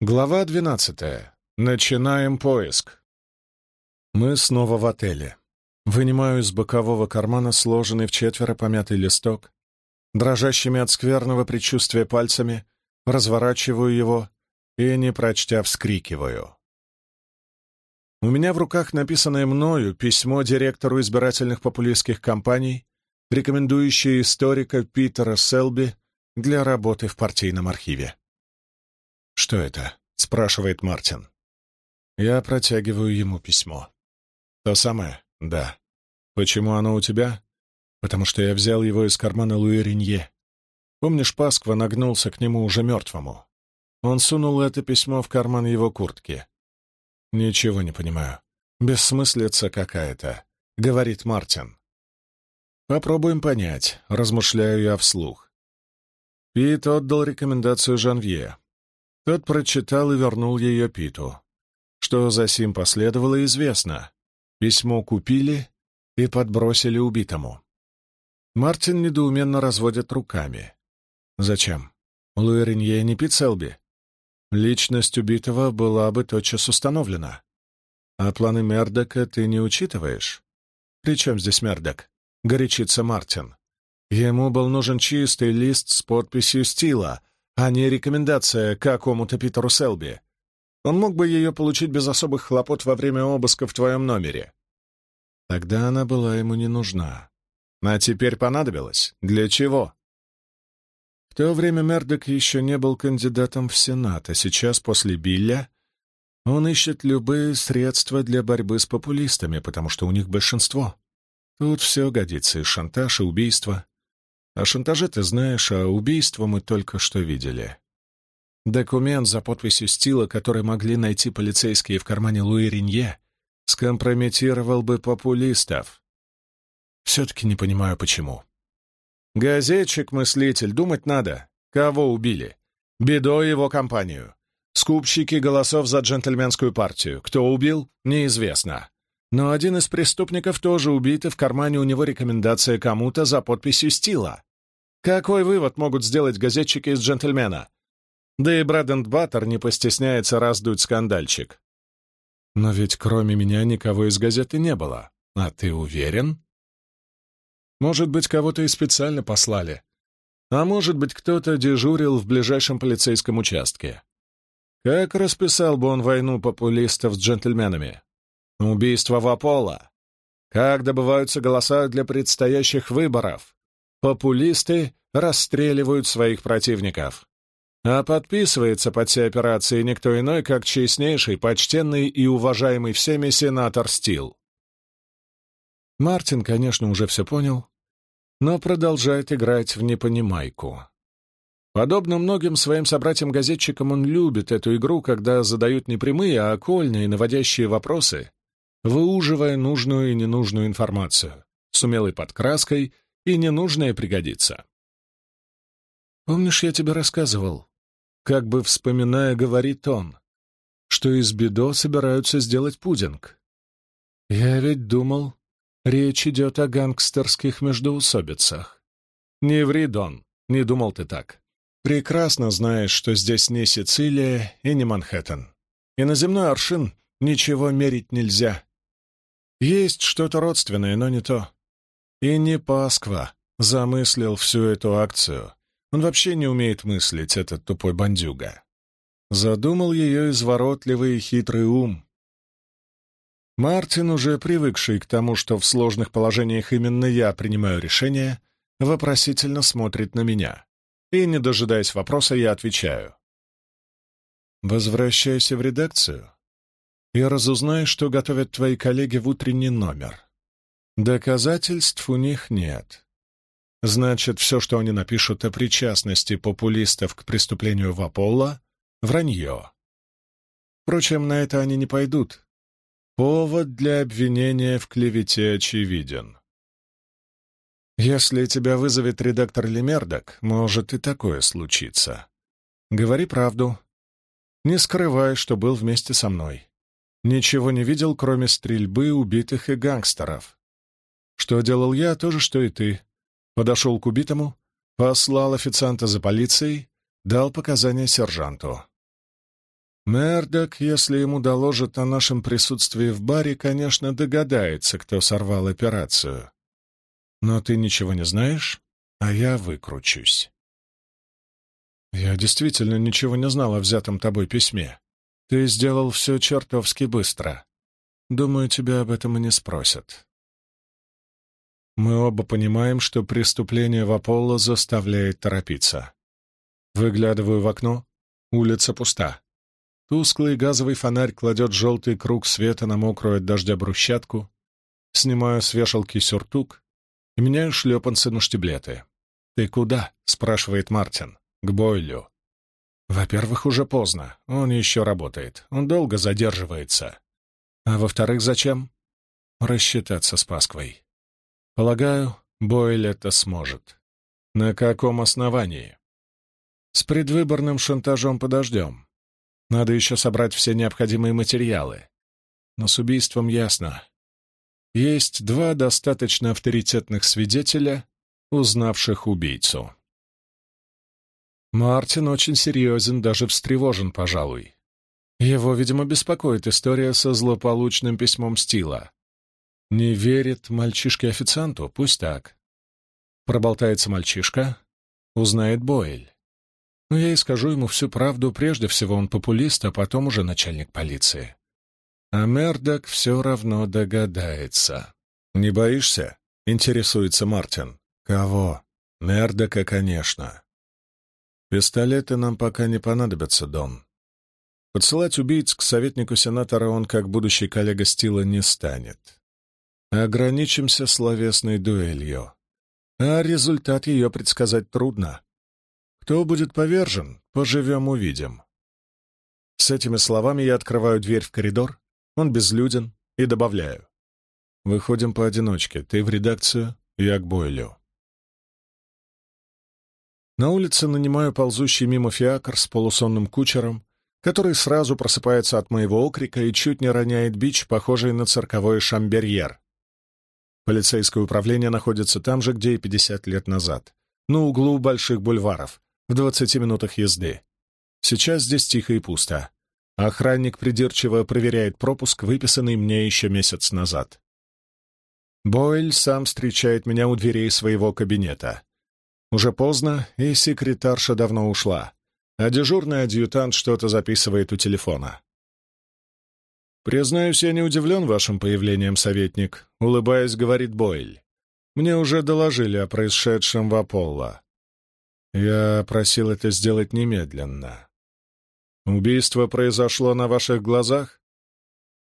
Глава двенадцатая. Начинаем поиск. Мы снова в отеле. Вынимаю из бокового кармана сложенный в четверо помятый листок, дрожащими от скверного предчувствия пальцами, разворачиваю его и, не прочтя, вскрикиваю. У меня в руках написанное мною письмо директору избирательных популистских кампаний, рекомендующее историка Питера Селби для работы в партийном архиве. «Что это?» — спрашивает Мартин. Я протягиваю ему письмо. «То самое?» «Да». «Почему оно у тебя?» «Потому что я взял его из кармана Луи Ренье. Помнишь, Пасква нагнулся к нему уже мертвому? Он сунул это письмо в карман его куртки. «Ничего не понимаю. Бессмыслица какая-то», — говорит Мартин. «Попробуем понять», — размышляю я вслух. Пит отдал рекомендацию Жанвье. Тот прочитал и вернул ее Питу. Что за сим последовало, известно. Письмо купили и подбросили убитому. Мартин недоуменно разводит руками. Зачем? Луи Ренье не Пит Селби. Личность убитого была бы тотчас установлена. А планы Мердока ты не учитываешь? При чем здесь Мердок? Горячится Мартин. Ему был нужен чистый лист с подписью Стила, а не рекомендация какому-то Питеру Селби. Он мог бы ее получить без особых хлопот во время обыска в твоем номере. Тогда она была ему не нужна. А теперь понадобилась. Для чего? В то время Мердок еще не был кандидатом в Сенат, а сейчас, после Билля, он ищет любые средства для борьбы с популистами, потому что у них большинство. Тут все годится, и шантаж, и убийство. О шантаже ты знаешь, а убийство мы только что видели. Документ за подписью Стила, который могли найти полицейские в кармане Луи Ренье, скомпрометировал бы популистов. Все-таки не понимаю, почему. Газетчик-мыслитель, думать надо. Кого убили? Бедо его компанию. Скупщики голосов за джентльменскую партию. Кто убил, неизвестно. Но один из преступников тоже убит, и в кармане у него рекомендация кому-то за подписью Стила. Какой вывод могут сделать газетчики из «Джентльмена»? Да и Брэденд Баттер не постесняется раздуть скандальчик. Но ведь кроме меня никого из газеты не было. А ты уверен? Может быть, кого-то и специально послали. А может быть, кто-то дежурил в ближайшем полицейском участке. Как расписал бы он войну популистов с джентльменами? Убийство в Аполло. Как добываются голоса для предстоящих выборов? Популисты расстреливают своих противников. А подписывается под все операции никто иной, как честнейший, почтенный и уважаемый всеми сенатор Стил. Мартин, конечно, уже все понял, но продолжает играть в непонимайку. Подобно многим своим собратьям-газетчикам, он любит эту игру, когда задают не прямые, а окольные, наводящие вопросы, выуживая нужную и ненужную информацию, с умелой подкраской — и ненужное пригодится. Помнишь, я тебе рассказывал, как бы вспоминая, говорит он, что из бедо собираются сделать пудинг. Я ведь думал, речь идет о гангстерских междоусобицах. Не ври, Дон, не думал ты так. Прекрасно знаешь, что здесь не Сицилия и не Манхэттен. И на земной аршин ничего мерить нельзя. Есть что-то родственное, но не то. И не Пасква замыслил всю эту акцию. Он вообще не умеет мыслить, этот тупой бандюга. Задумал ее изворотливый и хитрый ум. Мартин, уже привыкший к тому, что в сложных положениях именно я принимаю решения, вопросительно смотрит на меня. И, не дожидаясь вопроса, я отвечаю. «Возвращайся в редакцию и разузнай, что готовят твои коллеги в утренний номер. Доказательств у них нет. Значит, все, что они напишут о причастности популистов к преступлению в вранье. Впрочем, на это они не пойдут. Повод для обвинения в клевете очевиден. Если тебя вызовет редактор Лемердок, может и такое случиться. Говори правду. Не скрывай, что был вместе со мной. Ничего не видел, кроме стрельбы, убитых и гангстеров. Что делал я, то же, что и ты. Подошел к убитому, послал официанта за полицией, дал показания сержанту. Мердок, если ему доложат о нашем присутствии в баре, конечно, догадается, кто сорвал операцию. Но ты ничего не знаешь, а я выкручусь. Я действительно ничего не знал о взятом тобой письме. Ты сделал все чертовски быстро. Думаю, тебя об этом и не спросят. Мы оба понимаем, что преступление в Аполло заставляет торопиться. Выглядываю в окно. Улица пуста. Тусклый газовый фонарь кладет желтый круг света на мокрую от дождя брусчатку. Снимаю с вешалки сюртук и меняю шлепанцы на штиблеты. «Ты куда?» — спрашивает Мартин. «К Бойлю». Во-первых, уже поздно. Он еще работает. Он долго задерживается. А во-вторых, зачем? Рассчитаться с Пасквой. Полагаю, Бойль это сможет. На каком основании? С предвыборным шантажом подождем. Надо еще собрать все необходимые материалы. Но с убийством ясно. Есть два достаточно авторитетных свидетеля, узнавших убийцу. Мартин очень серьезен, даже встревожен, пожалуй. Его, видимо, беспокоит история со злополучным письмом Стила. Не верит мальчишке-официанту? Пусть так. Проболтается мальчишка, узнает Бойль. Но я и скажу ему всю правду. Прежде всего он популист, а потом уже начальник полиции. А Мердок все равно догадается. «Не боишься?» — интересуется Мартин. «Кого?» «Мердока, конечно». «Пистолеты нам пока не понадобятся, Дон. Подсылать убийц к советнику сенатора он, как будущий коллега Стила, не станет. Ограничимся словесной дуэлью. А результат ее предсказать трудно. Кто будет повержен, поживем-увидим. С этими словами я открываю дверь в коридор, он безлюден, и добавляю. Выходим поодиночке, ты в редакцию, я к Бойлю. На улице нанимаю ползущий мимо фиакр с полусонным кучером, который сразу просыпается от моего окрика и чуть не роняет бич, похожий на цирковой шамберьер. Полицейское управление находится там же, где и 50 лет назад, на углу больших бульваров, в двадцати минутах езды. Сейчас здесь тихо и пусто. Охранник придирчиво проверяет пропуск, выписанный мне еще месяц назад. Бойль сам встречает меня у дверей своего кабинета. Уже поздно, и секретарша давно ушла, а дежурный адъютант что-то записывает у телефона. «Признаюсь, я не удивлен вашим появлением, советник», — улыбаясь, говорит Бойль. «Мне уже доложили о происшедшем в Аполло. Я просил это сделать немедленно. Убийство произошло на ваших глазах?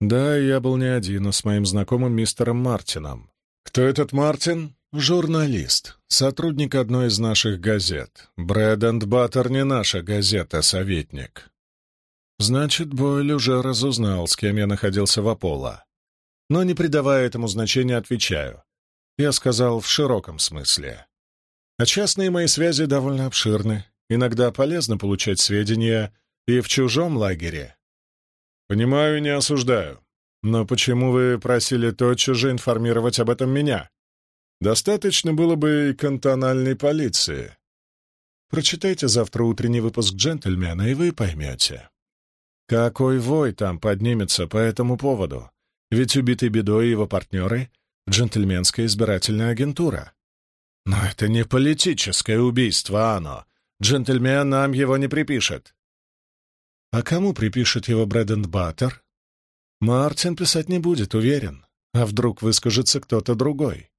Да, я был не один, а с моим знакомым мистером Мартином. Кто этот Мартин? Журналист, сотрудник одной из наших газет. Брэд энд Баттер не наша газета, советник. Значит, Бойль уже разузнал, с кем я находился в Аполло. Но, не придавая этому значения, отвечаю. Я сказал в широком смысле. А частные мои связи довольно обширны. Иногда полезно получать сведения и в чужом лагере. Понимаю и не осуждаю. Но почему вы просили тотчас же информировать об этом меня? Достаточно было бы и кантональной полиции. Прочитайте завтра утренний выпуск «Джентльмена», и вы поймете. Какой вой там поднимется по этому поводу? Ведь убитый бедой его партнеры — джентльменская избирательная агентура. Но это не политическое убийство, оно. Джентльмен нам его не припишет. А кому припишет его Брэден Баттер? Мартин писать не будет, уверен. А вдруг выскажется кто-то другой?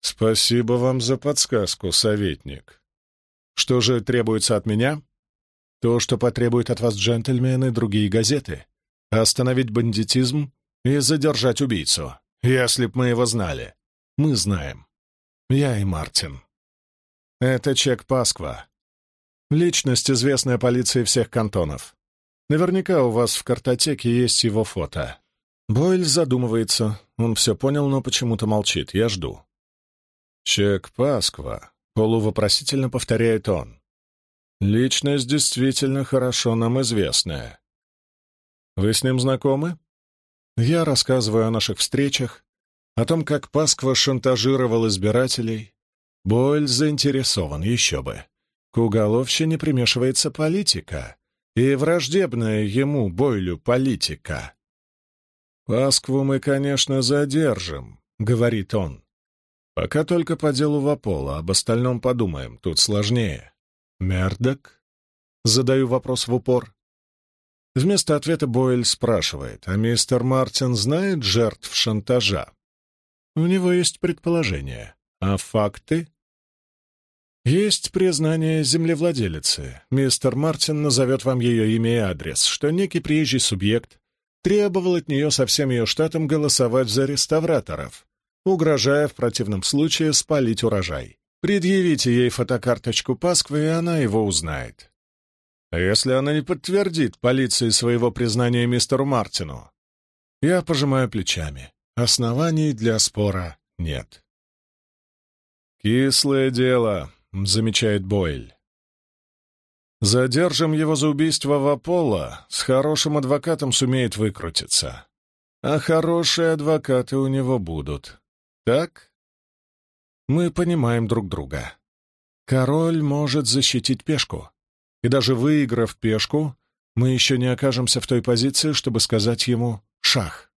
Спасибо вам за подсказку, советник. Что же требуется от меня? То, что потребует от вас джентльмены другие газеты. Остановить бандитизм и задержать убийцу. Если б мы его знали. Мы знаем. Я и Мартин. Это Чек Пасква. Личность, известная полиции всех кантонов. Наверняка у вас в картотеке есть его фото. Бойль задумывается. Он все понял, но почему-то молчит. Я жду. Чек Пасква. Полувопросительно повторяет он. Личность действительно хорошо нам известная. Вы с ним знакомы? Я рассказываю о наших встречах, о том, как Пасква шантажировал избирателей. Бойль заинтересован, еще бы. К уголовщине примешивается политика. и враждебная ему, Бойлю, политика. «Паскву мы, конечно, задержим», — говорит он. «Пока только по делу Вапола, об остальном подумаем, тут сложнее». «Мердок?» — задаю вопрос в упор. Вместо ответа Бойль спрашивает, а мистер Мартин знает жертв шантажа? У него есть предположение. А факты? Есть признание землевладелицы. Мистер Мартин назовет вам ее имя и адрес, что некий приезжий субъект требовал от нее со всем ее штатом голосовать за реставраторов, угрожая в противном случае спалить урожай. Предъявите ей фотокарточку Пасквы, и она его узнает. А если она не подтвердит полиции своего признания мистеру Мартину? Я пожимаю плечами. Оснований для спора нет. «Кислое дело», — замечает Бойль. «Задержим его за убийство Вапола, с хорошим адвокатом сумеет выкрутиться. А хорошие адвокаты у него будут. Так?» Мы понимаем друг друга. Король может защитить пешку. И даже выиграв пешку, мы еще не окажемся в той позиции, чтобы сказать ему «шах».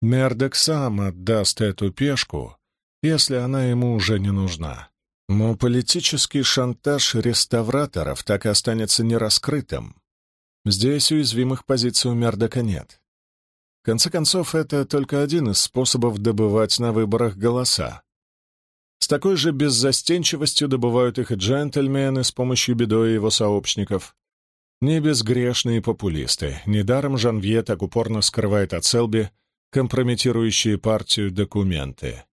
Мердок сам отдаст эту пешку, если она ему уже не нужна. Но политический шантаж реставраторов так и останется нераскрытым. Здесь уязвимых позиций у Мердока нет. В конце концов, это только один из способов добывать на выборах голоса. С такой же беззастенчивостью добывают их и джентльмены с помощью Бедо и его сообщников. Не безгрешные популисты. Недаром Жанвье так упорно скрывает от Селби компрометирующие партию документы.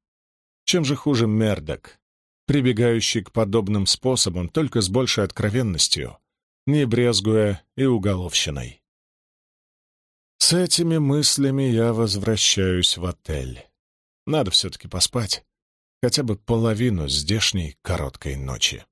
Чем же хуже Мердок, прибегающий к подобным способам только с большей откровенностью, не брезгуя и уголовщиной. С этими мыслями я возвращаюсь в отель. Надо все-таки поспать хотя бы половину здешней короткой ночи.